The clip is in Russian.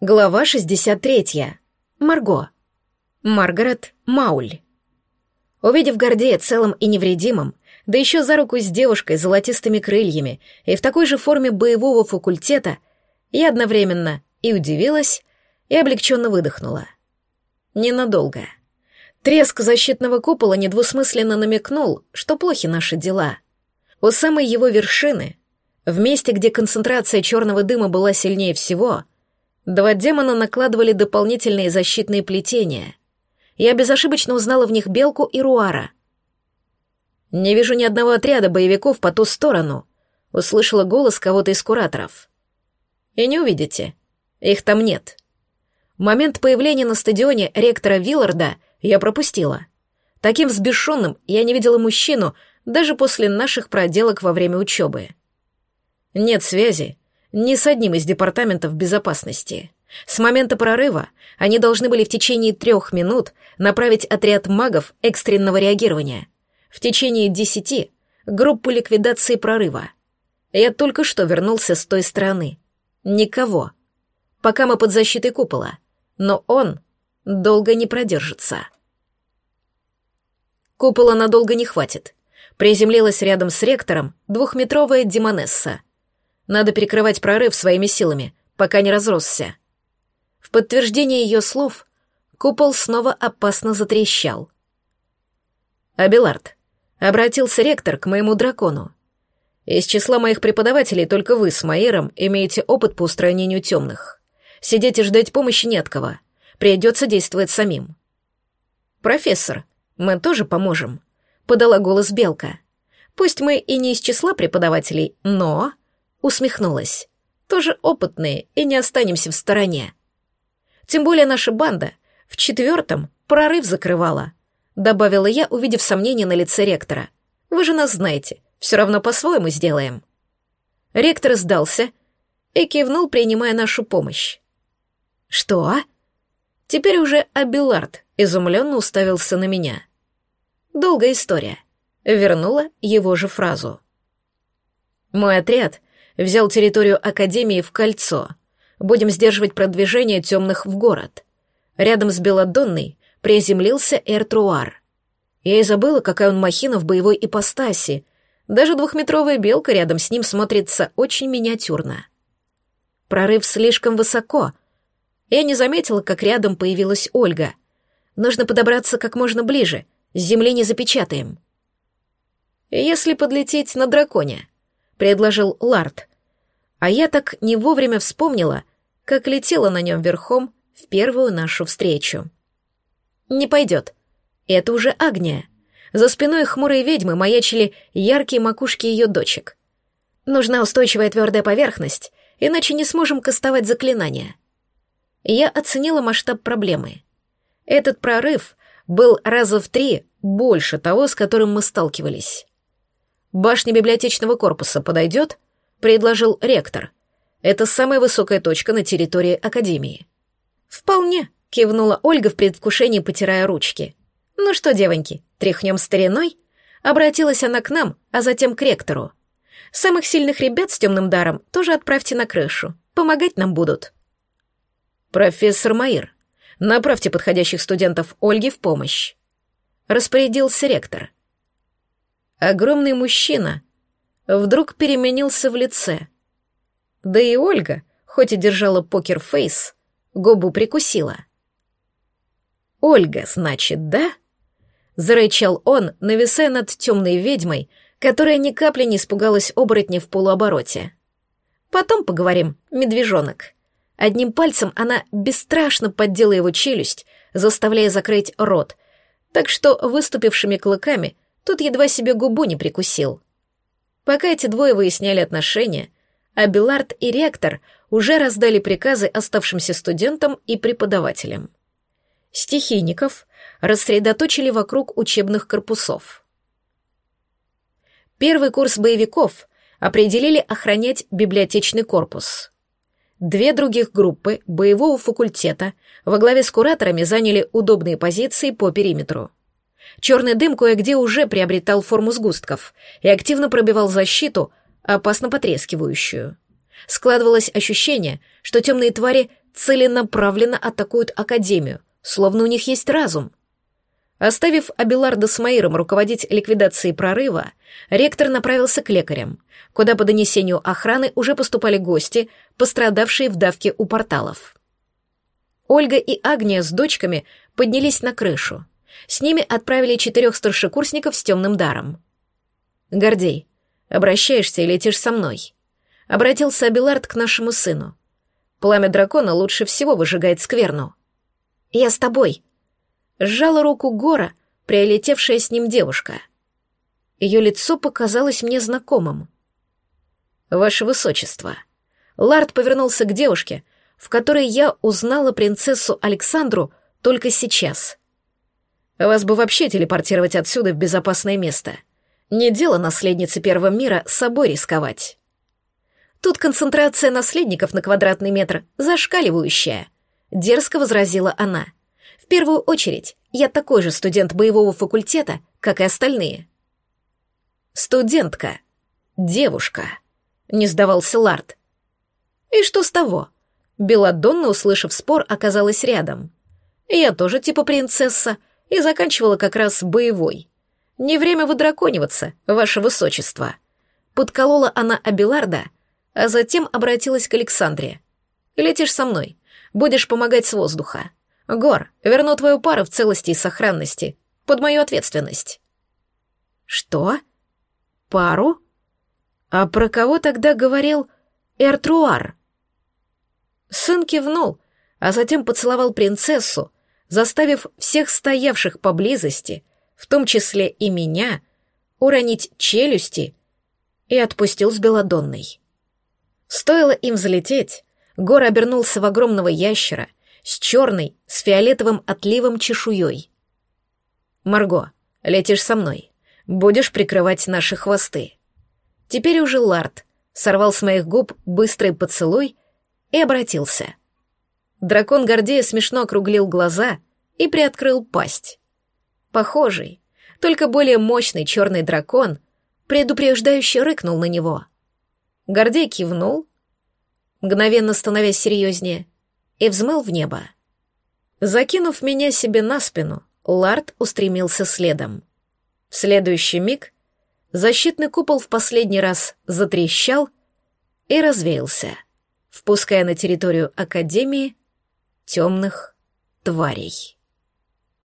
Глава 63. Марго. Маргарет Мауль. Увидев Гордея целым и невредимым, да еще за руку с девушкой с золотистыми крыльями и в такой же форме боевого факультета, я одновременно и удивилась, и облегченно выдохнула. Ненадолго. Треск защитного купола недвусмысленно намекнул, что плохи наши дела. У самой его вершины, в месте, где концентрация черного дыма была сильнее всего — Два демона накладывали дополнительные защитные плетения. Я безошибочно узнала в них Белку и Руара. «Не вижу ни одного отряда боевиков по ту сторону», — услышала голос кого-то из кураторов. «И не увидите. Их там нет». Момент появления на стадионе ректора Вилларда я пропустила. Таким взбешенным я не видела мужчину даже после наших проделок во время учебы. Нет связи, ни с одним из департаментов безопасности. С момента прорыва они должны были в течение трех минут направить отряд магов экстренного реагирования. В течение десяти — группу ликвидации прорыва. Я только что вернулся с той стороны. Никого. Пока мы под защитой купола. Но он долго не продержится. Купола надолго не хватит. Приземлилась рядом с ректором двухметровая демонесса — надо перекрывать прорыв своими силами, пока не разросся. В подтверждение ее слов купол снова опасно затрещал. «Абелард», — обратился ректор к моему дракону. «Из числа моих преподавателей только вы с Майером имеете опыт по устранению темных. Сидеть и ждать помощи не кого. Придется действовать самим». «Профессор, мы тоже поможем», — подала голос Белка. «Пусть мы и не из числа преподавателей, но...» усмехнулась. Тоже опытные, и не останемся в стороне. Тем более наша банда в четвертом прорыв закрывала, добавила я, увидев сомнение на лице ректора. Вы же нас знаете, все равно по-своему сделаем. Ректор сдался и кивнул, принимая нашу помощь. Что? Теперь уже Абилард изумленно уставился на меня. Долгая история. Вернула его же фразу. Мой отряд Взял территорию Академии в кольцо. Будем сдерживать продвижение темных в город. Рядом с Беладонной приземлился Эртруар. Я и забыла, какая он махина в боевой ипостаси. Даже двухметровая белка рядом с ним смотрится очень миниатюрно. Прорыв слишком высоко. Я не заметила, как рядом появилась Ольга. Нужно подобраться как можно ближе, с земли не запечатаем. «Если подлететь на драконе», — предложил Ларт. А я так не вовремя вспомнила, как летела на нем верхом в первую нашу встречу. Не пойдет. Это уже Агния. За спиной хмурой ведьмы маячили яркие макушки ее дочек. Нужна устойчивая твердая поверхность, иначе не сможем кастовать заклинания. Я оценила масштаб проблемы. Этот прорыв был раза в три больше того, с которым мы сталкивались. Башня библиотечного корпуса подойдет? — предложил ректор. «Это самая высокая точка на территории Академии». «Вполне», — кивнула Ольга в предвкушении, потирая ручки. «Ну что, девоньки, тряхнем стариной?» Обратилась она к нам, а затем к ректору. «Самых сильных ребят с темным даром тоже отправьте на крышу. Помогать нам будут». «Профессор Маир, направьте подходящих студентов Ольге в помощь», — распорядился ректор. Огромный мужчина вдруг переменился в лице. Да и Ольга, хоть и держала покер-фейс, губу прикусила. «Ольга, значит, да?» — зарычал он, нависая над темной ведьмой, которая ни капли не испугалась оборотня в полуобороте. «Потом поговорим, медвежонок». Одним пальцем она бесстрашно поддела его челюсть, заставляя закрыть рот, так что выступившими клыками тот едва себе губу не прикусил. Пока эти двое выясняли отношения, Абилард и ректор уже раздали приказы оставшимся студентам и преподавателям. Стихийников рассредоточили вокруг учебных корпусов. Первый курс боевиков определили охранять библиотечный корпус. Две других группы боевого факультета во главе с кураторами заняли удобные позиции по периметру. Черный дым кое-где уже приобретал форму сгустков и активно пробивал защиту, опасно потрескивающую. Складывалось ощущение, что темные твари целенаправленно атакуют Академию, словно у них есть разум. Оставив Абиларда с Маиром руководить ликвидацией прорыва, ректор направился к лекарям, куда по донесению охраны уже поступали гости, пострадавшие в давке у порталов. Ольга и Агния с дочками поднялись на крышу. С ними отправили четырех старшекурсников с темным даром. «Гордей, обращаешься и летишь со мной», — обратился Абилард к нашему сыну. «Пламя дракона лучше всего выжигает скверну». «Я с тобой», — сжала руку Гора, прилетевшая с ним девушка. Ее лицо показалось мне знакомым. «Ваше Высочество». Лард повернулся к девушке, в которой я узнала принцессу Александру только сейчас. Вас бы вообще телепортировать отсюда в безопасное место. Не дело наследницы Первого мира с собой рисковать. Тут концентрация наследников на квадратный метр зашкаливающая, дерзко возразила она. В первую очередь, я такой же студент боевого факультета, как и остальные. Студентка. Девушка. Не сдавался Лард. И что с того? Беладонна, услышав спор, оказалась рядом. Я тоже типа принцесса и заканчивала как раз боевой. Не время выдракониваться, ваше высочество. Подколола она Абиларда, а затем обратилась к Александре. Летишь со мной, будешь помогать с воздуха. Гор, верну твою пару в целости и сохранности, под мою ответственность. Что? Пару? А про кого тогда говорил Эртруар? Сын кивнул, а затем поцеловал принцессу, заставив всех стоявших поблизости, в том числе и меня, уронить челюсти и отпустил с Беладонной. Стоило им взлететь, Гор обернулся в огромного ящера с черной, с фиолетовым отливом чешуей. «Марго, летишь со мной. Будешь прикрывать наши хвосты». Теперь уже Ларт сорвал с моих губ быстрый поцелуй и обратился. Дракон Гордея смешно округлил глаза и приоткрыл пасть. Похожий, только более мощный черный дракон предупреждающе рыкнул на него. Гордей кивнул, мгновенно становясь серьезнее, и взмыл в небо. Закинув меня себе на спину, Лард устремился следом. В следующий миг защитный купол в последний раз затрещал и развеялся впуская на территорию Академии темных тварей.